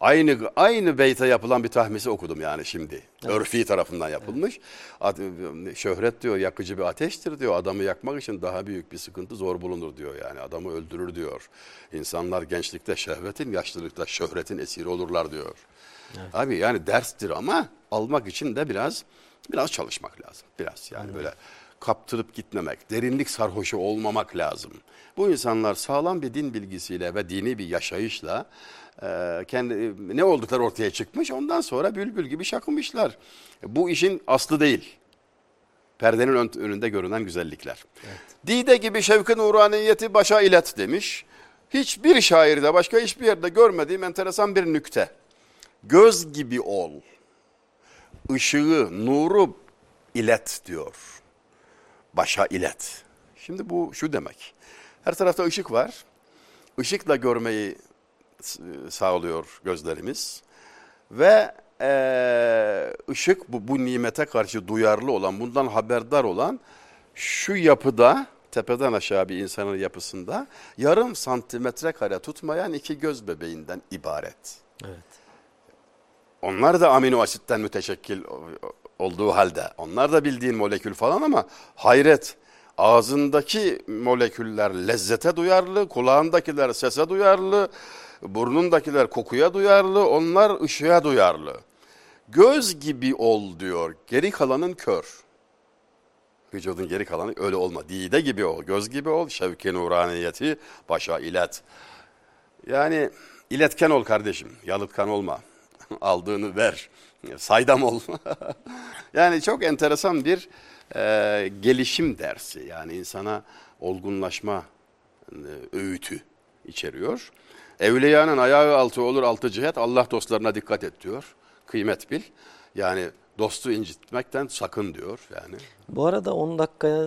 Aynı aynı beyte yapılan bir tahmisi okudum yani şimdi. Örfi tarafından yapılmış. Ad- Şöhret diyor yakıcı bir ateştir diyor. Adamı yakmak için daha büyük bir sıkıntı zor bulunur diyor yani. Adamı öldürür diyor. İnsanlar gençlikte şehvetin, yaşlılıkta şöhretin esiri olurlar diyor. Abi yani derstir ama almak için de biraz biraz çalışmak lazım. Biraz yani böyle kaptırıp gitmemek, derinlik sarhoşu olmamak lazım. Bu insanlar sağlam bir din bilgisiyle ve dini bir yaşayışla e, kendi ne oldukları ortaya çıkmış. Ondan sonra bülbül gibi şakımışlar. Bu işin aslı değil. Perdenin ön- önünde görünen güzellikler. Dide gibi şevkin uraniyeti başa ilet demiş. Hiçbir şairde başka hiçbir yerde görmediğim enteresan bir nükte. Göz gibi ol. Işığı, nuru ilet diyor. Başa ilet. Şimdi bu şu demek. Her tarafta ışık var. Işıkla görmeyi s- sağlıyor gözlerimiz. Ve eee, ışık bu, bu nimete karşı duyarlı olan, bundan haberdar olan şu yapıda tepeden aşağı bir insanın yapısında yarım santimetre kare tutmayan iki göz bebeğinden ibaret. Evet. Onlar da amino asitten müteşekkil olduğu halde onlar da bildiğin molekül falan ama hayret ağzındaki moleküller lezzete duyarlı, kulağındakiler sese duyarlı, burnundakiler kokuya duyarlı, onlar ışığa duyarlı. Göz gibi ol diyor, geri kalanın kör. Vücudun geri kalanı öyle olma. Dide gibi ol, göz gibi ol, şevki nuraniyeti başa ilet. Yani iletken ol kardeşim, yalıtkan olma. Aldığını ver, saydam ol. yani çok enteresan bir e, gelişim dersi. Yani insana olgunlaşma e, öğütü içeriyor. Evliyanın ayağı altı olur altı cihet Allah dostlarına dikkat et diyor. Kıymet bil. Yani dostu incitmekten sakın diyor yani. Bu arada 10 dakikaya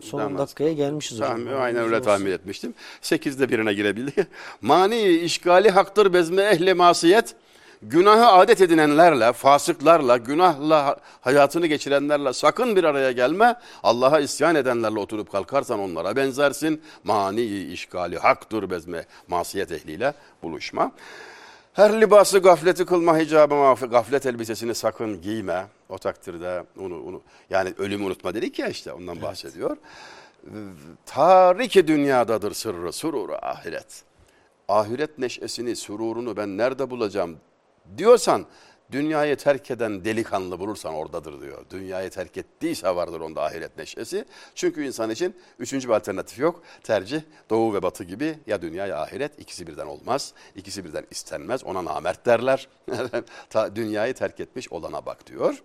son 10 Tamam. dakikaya gelmişiz hocam. Tahmin, aynen öyle tahmin etmiştim. Sekizde birine girebildik. Mani işgali haktır bezme ehli masiyet. Günahı adet edinenlerle, fasıklarla, günahla hayatını geçirenlerle sakın bir araya gelme. Allah'a isyan edenlerle oturup kalkarsan onlara benzersin. Mani işgali haktır bezme masiyet ehliyle buluşma. Her libası gafleti kılma hicabı mafi, gaflet elbisesini sakın giyme. O takdirde onu, onu yani ölümü unutma dedik ya işte ondan bahsediyor. Tariki dünyadadır sırrı sururu ahiret. Ahiret neşesini, sururunu ben nerede bulacağım diyorsan dünyayı terk eden delikanlı bulursan oradadır diyor. Dünyayı terk ettiyse vardır onda ahiret neşesi. Çünkü insan için üçüncü bir alternatif yok. Tercih doğu ve batı gibi ya dünya ya ahiret ikisi birden olmaz. İkisi birden istenmez ona namert derler. Dünyayı terk etmiş olana bak diyor.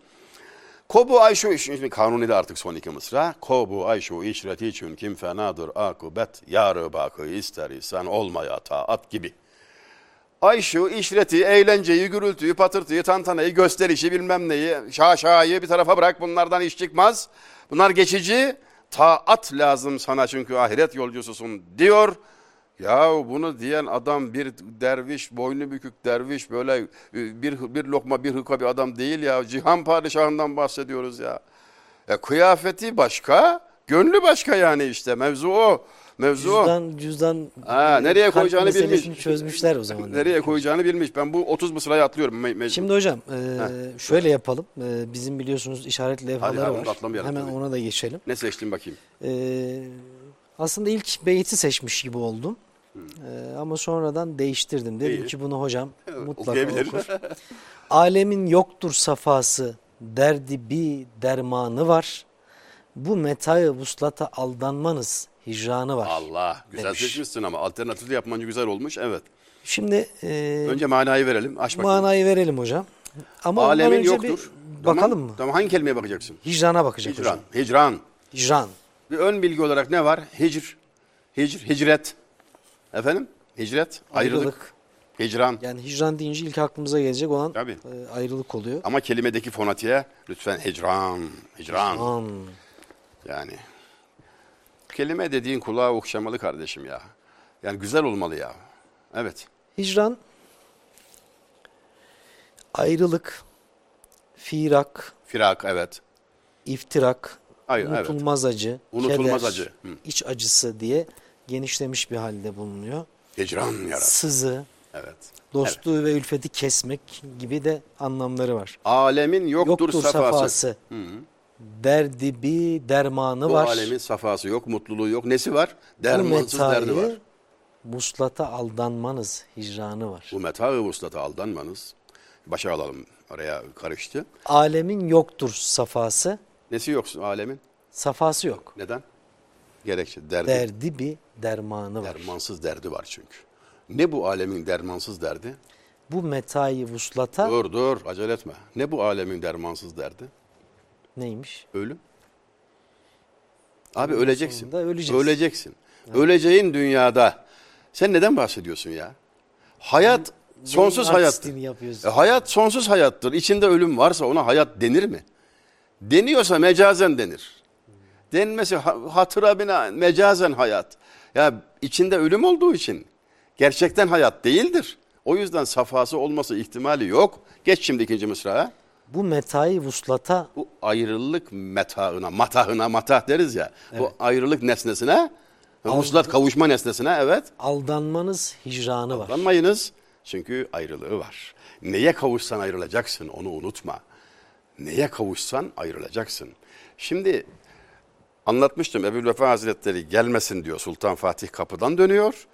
Kobu Ayşu şimdi kanuni de artık son iki mısra. Kobu Ayşu işreti için kim fenadır akıbet yarı bakı ister insan olmaya taat gibi. Ayşu işreti, eğlenceyi, gürültüyü, patırtıyı, tantanayı, gösterişi bilmem neyi, şaşayı bir tarafa bırak bunlardan iş çıkmaz. Bunlar geçici. Taat lazım sana çünkü ahiret yolcususun diyor. Ya bunu diyen adam bir derviş, boynu bükük derviş böyle bir, bir lokma bir hıka bir adam değil ya. Cihan padişahından bahsediyoruz ya. E, kıyafeti başka, gönlü başka yani işte mevzu o. Mevzu. Cüzdan, cüzdan Ha, nereye kalp koyacağını bilmiş. çözmüşler o zaman. Nereye koyacağını bilmiş. Ben bu 30 mısrayı atlıyorum. Me- mecbur. Şimdi hocam e, şöyle yapalım. E, bizim biliyorsunuz işaret levhaları hadi, var. Hemen tabii. ona da geçelim. Ne seçtin bakayım? E, aslında ilk beyti seçmiş gibi oldum. E, ama sonradan değiştirdim. Dedim İyi. ki bunu hocam mutlaka okur. Alemin yoktur safası, derdi bir dermanı var. Bu metayı vuslata aldanmanız hicranı var. Allah. Güzel Demiş. seçmişsin ama. Alternatifli yapman güzel olmuş. Evet. Şimdi e, Önce manayı verelim. Aç manayı verelim hocam. Ama Alemin önce yoktur. Bir bakalım tamam. mı? Tamam hangi kelimeye bakacaksın? Hicrana bakacak Hicran. hocam. Hicran. Hicran. Bir ön bilgi olarak ne var? Hicr. Hicr. Hicret. Efendim? Hicret. Ayrılık. Ayrılık. Hicran. Yani hicran deyince ilk aklımıza gelecek olan Tabii. e, ayrılık oluyor. Ama kelimedeki fonatiğe lütfen hicran. Hicran. An. Yani. Kelime dediğin kulağa okşamalı kardeşim ya. Yani güzel olmalı ya. Evet. Hicran ayrılık, firak, Firak evet. iftirak, Hayır, evet. unutulmaz acı, Unutulmaz keder, acı. Hı. iç acısı diye genişlemiş bir halde bulunuyor. Hicran yarat. Sızı, Evet. dostluğu ve ülfeti kesmek gibi de anlamları var. Alemin yoktur, Yoktur safası. safası. Derdi bir dermanı Bu var. alemin safası yok, mutluluğu yok. Nesi var? Bu Dermansız derdi var. metayı muslata aldanmanız hicranı var. Bu meta-ı vuslata aldanmanız. Başa alalım. Araya karıştı. Alemin yoktur safası. Nesi yoksun alemin? Safası yok. Neden? Gerekçe. Derdi. Derdi bir dermanı var. Dermansız derdi var çünkü. Ne bu alemin dermansız derdi? Bu metayı vuslata Dur dur acele etme. Ne bu alemin dermansız derdi? Neymiş? Ölüm. Abi öleceksin. sonunda öleceksin. Öleceksin. Öleceğin dünyada. Sen neden bahsediyorsun ya? Hayat sonsuz Neyin hayattır. E, hayat sonsuz hayattır. İçinde ölüm varsa ona hayat denir mi? Deniyorsa mecazen denir. Denmesi ha- hatıra bina mecazen hayat. Ya içinde ölüm olduğu için gerçekten hayat değildir. O yüzden safası olması ihtimali yok. Geç şimdi ikinci mısrağa. Bu metayı vuslata Bu ayrılık metaına, matahına, matah deriz ya. Bu ayrılık nesnesine, vuslat kavuşma nesnesine evet. aldanmanız hicranı var. Aldanmayınız çünkü ayrılığı var. Neye kavuşsan ayrılacaksın onu unutma. Neye kavuşsan ayrılacaksın. Şimdi anlatmıştım Ebu'l-Vefa Hazretleri gelmesin diyor Sultan Fatih kapıdan dönüyor.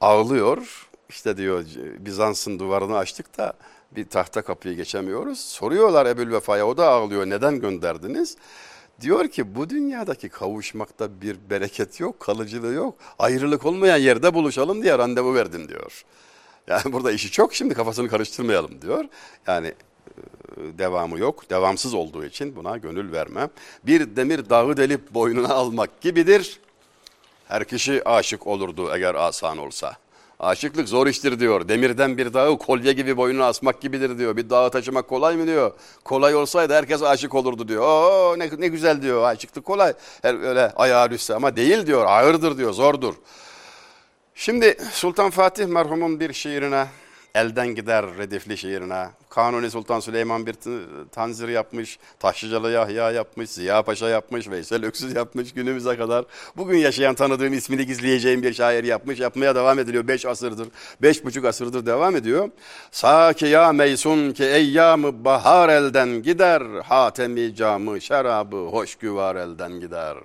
Ağlıyor. İşte diyor Bizans'ın duvarını açtık da bir tahta kapıyı geçemiyoruz. Soruyorlar Ebu'l-Vefa'ya o da ağlıyor neden gönderdiniz? Diyor ki bu dünyadaki kavuşmakta bir bereket yok, kalıcılığı yok. Ayrılık olmayan yerde buluşalım diye randevu verdim diyor. Yani burada işi çok şimdi kafasını karıştırmayalım diyor. Yani devamı yok. Devamsız olduğu için buna gönül verme. Bir demir dağı delip boynuna almak gibidir. Her kişi aşık olurdu eğer asan olsa. Aşıklık zor iştir diyor. Demirden bir dağı kolye gibi boynuna asmak gibidir diyor. Bir dağı taşımak kolay mı diyor. Kolay olsaydı herkes aşık olurdu diyor. Oo ne, ne güzel diyor. Aşıklık kolay. Her öyle ayağı düşse ama değil diyor. Ağırdır diyor. Zordur. Şimdi Sultan Fatih merhumun bir şiirine elden gider redifli şiirine. Kanuni Sultan Süleyman bir tanzir yapmış, Taşlıcalı Yahya yapmış, Ziya Paşa yapmış, Veysel Öksüz yapmış günümüze kadar. Bugün yaşayan tanıdığım ismini gizleyeceğim bir şair yapmış, yapmaya devam ediliyor. Beş asırdır, beş buçuk asırdır devam ediyor. Saki ya meysun ki eyyamı bahar elden gider, hatemi camı şarabı hoş güvar elden gider.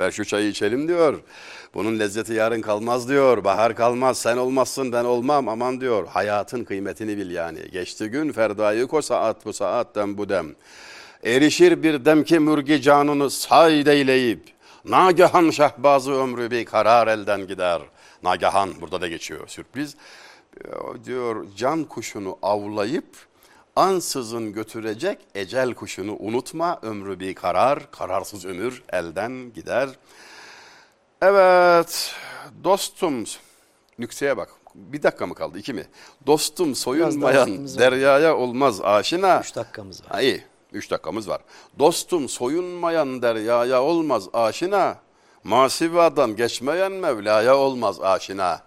Ver şu çayı içelim diyor. Bunun lezzeti yarın kalmaz diyor. Bahar kalmaz sen olmazsın ben olmam aman diyor. Hayatın kıymetini bil yani. Geçti gün ferdayı ko saat bu saatten bu dem. Erişir bir dem ki mürgi canını sayd eyleyip. Nagahan şahbazı ömrü bir karar elden gider. Nagahan burada da geçiyor sürpriz. Diyor can kuşunu avlayıp ansızın götürecek ecel kuşunu unutma ömrü bir karar kararsız ömür elden gider. Evet dostum nükseye bak bir dakika mı kaldı iki mi? Dostum soyunmayan deryaya olmaz aşina. 3 dakikamız var. Ha, iyi. Üç dakikamız var. Dostum soyunmayan deryaya olmaz aşina. Masivadan geçmeyen Mevla'ya olmaz aşina.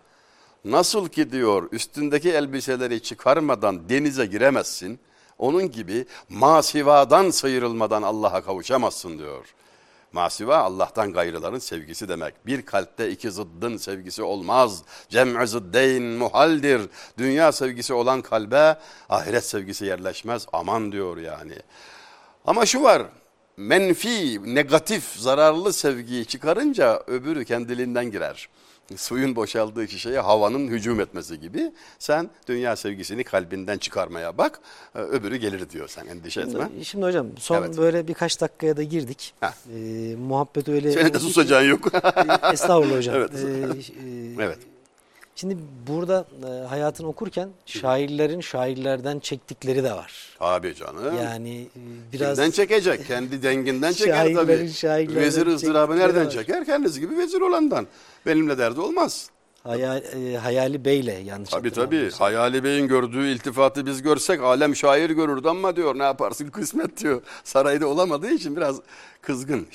Nasıl ki diyor üstündeki elbiseleri çıkarmadan denize giremezsin. Onun gibi masivadan sıyrılmadan Allah'a kavuşamazsın diyor. Masiva Allah'tan gayrıların sevgisi demek. Bir kalpte iki zıddın sevgisi olmaz. Cem'ü zıddeyn muhaldir. Dünya sevgisi olan kalbe ahiret sevgisi yerleşmez. Aman diyor yani. Ama şu var. Menfi, negatif, zararlı sevgiyi çıkarınca öbürü kendiliğinden girer. Suyun boşaldığı şişeye havanın hücum etmesi gibi. Sen dünya sevgisini kalbinden çıkarmaya bak. e, Öbürü gelir diyor sen endişe etme. Şimdi hocam son Evet. böyle birkaç dakikaya da girdik. Heh. Ee, muhabbet öyle Senin de susacağın yok. Estağfurullah hocam. Evet. Ee, e, evet. Şimdi burada e, hayatını okurken şairlerin şairlerden çektikleri de var. Abi canım. Yani e, biraz Kimden çekecek? Kendi denginden çeker Şairlerin, tabii. şairlerden Vezir ızdırabı nereden var. çeker? Kendisi gibi vezir olandan. Benimle derdi olmaz. hayal, e, Hayali Bey'le yanlış Tabii tabii. Hayali Bey'in gördüğü iltifatı biz görsek alem şair görürdü ama diyor ne yaparsın kısmet diyor. Sarayda olamadığı için biraz kızgın.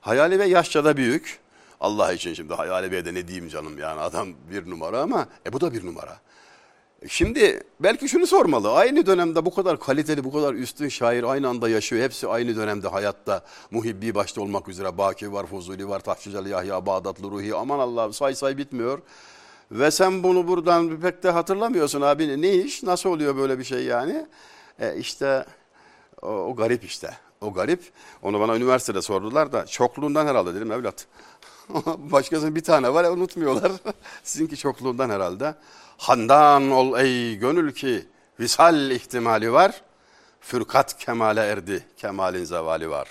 Hayali Bey yaşça da büyük. Allah için şimdi Hayali Bey'de ne diyeyim canım yani adam bir numara ama e bu da bir numara. Şimdi belki şunu sormalı. Aynı dönemde bu kadar kaliteli, bu kadar üstün şair aynı anda yaşıyor. Hepsi aynı dönemde hayatta. Muhibbi başta olmak üzere. Baki var, Fuzuli var, Tahşicalı Yahya, Bağdatlı Ruhi. Aman Allah'ım say say bitmiyor. Ve sen bunu buradan pek de hatırlamıyorsun abi. Ne iş? Nasıl oluyor böyle bir şey yani? E işte o, o garip işte. O garip. Onu bana üniversitede sordular da çokluğundan herhalde dedim evlat. Başkasının bir tane var unutmuyorlar. Sizinki çokluğundan herhalde. Handan ol ey gönül ki visal ihtimali var. Fürkat kemale erdi, kemalin zevali var.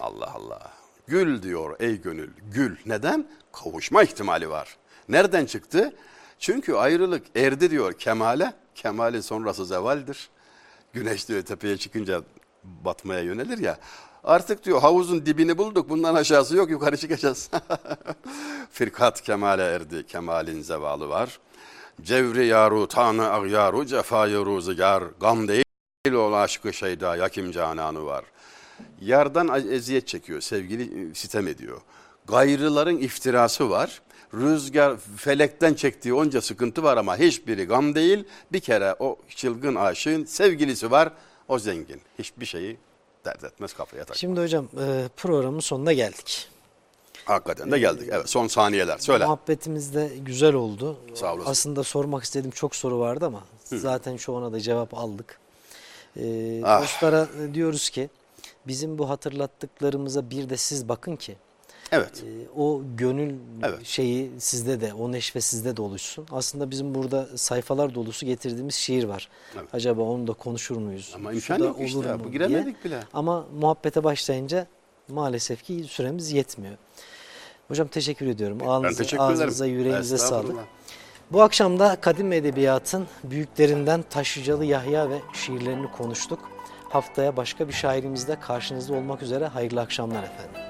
Allah Allah. Gül diyor ey gönül, gül. Neden? Kavuşma ihtimali var. Nereden çıktı? Çünkü ayrılık erdi diyor kemale, kemalin sonrası zevaldir. Güneş diyor tepeye çıkınca batmaya yönelir ya. Artık diyor havuzun dibini bulduk bundan aşağısı yok yukarı çıkacağız. Firkat kemale erdi kemalin zevalı var. Cevri yaru tanı agyaru cefayı ruzigar gam değil ol aşkı şeyda yakim cananı var. Yardan eziyet çekiyor sevgili e, sitem ediyor. Gayrıların iftirası var. Rüzgar felekten çektiği onca sıkıntı var ama hiçbiri gam değil. Bir kere o çılgın aşığın sevgilisi var. O zengin. Hiçbir şeyi dert etmez kafaya tak. Şimdi hocam e, programın sonuna geldik. Hakikaten de geldik. Evet son saniyeler. Söyle. Muhabbetimiz de güzel oldu. Sağ olasın. Aslında sormak istediğim çok soru vardı ama zaten çoğuna da cevap aldık. Ee, Ah. Dostlara diyoruz ki bizim bu hatırlattıklarımıza bir de siz bakın ki Evet. e, o gönül Evet. şeyi sizde de o neşve sizde de oluşsun. Aslında bizim burada sayfalar dolusu getirdiğimiz şiir var. Evet. Acaba onu da konuşur muyuz? Ama imkan yok işte. olur mu Bu diye. giremedik bile. Ama muhabbete başlayınca maalesef ki süremiz yetmiyor. Hocam teşekkür ediyorum. Ağzınıza, Ben teşekkür ederim. ağzınıza yüreğinize sağlık. Bu akşam da kadim edebiyatın büyüklerinden Taşlıcalı Yahya ve şiirlerini konuştuk. Haftaya başka bir şairimizle karşınızda olmak üzere hayırlı akşamlar efendim.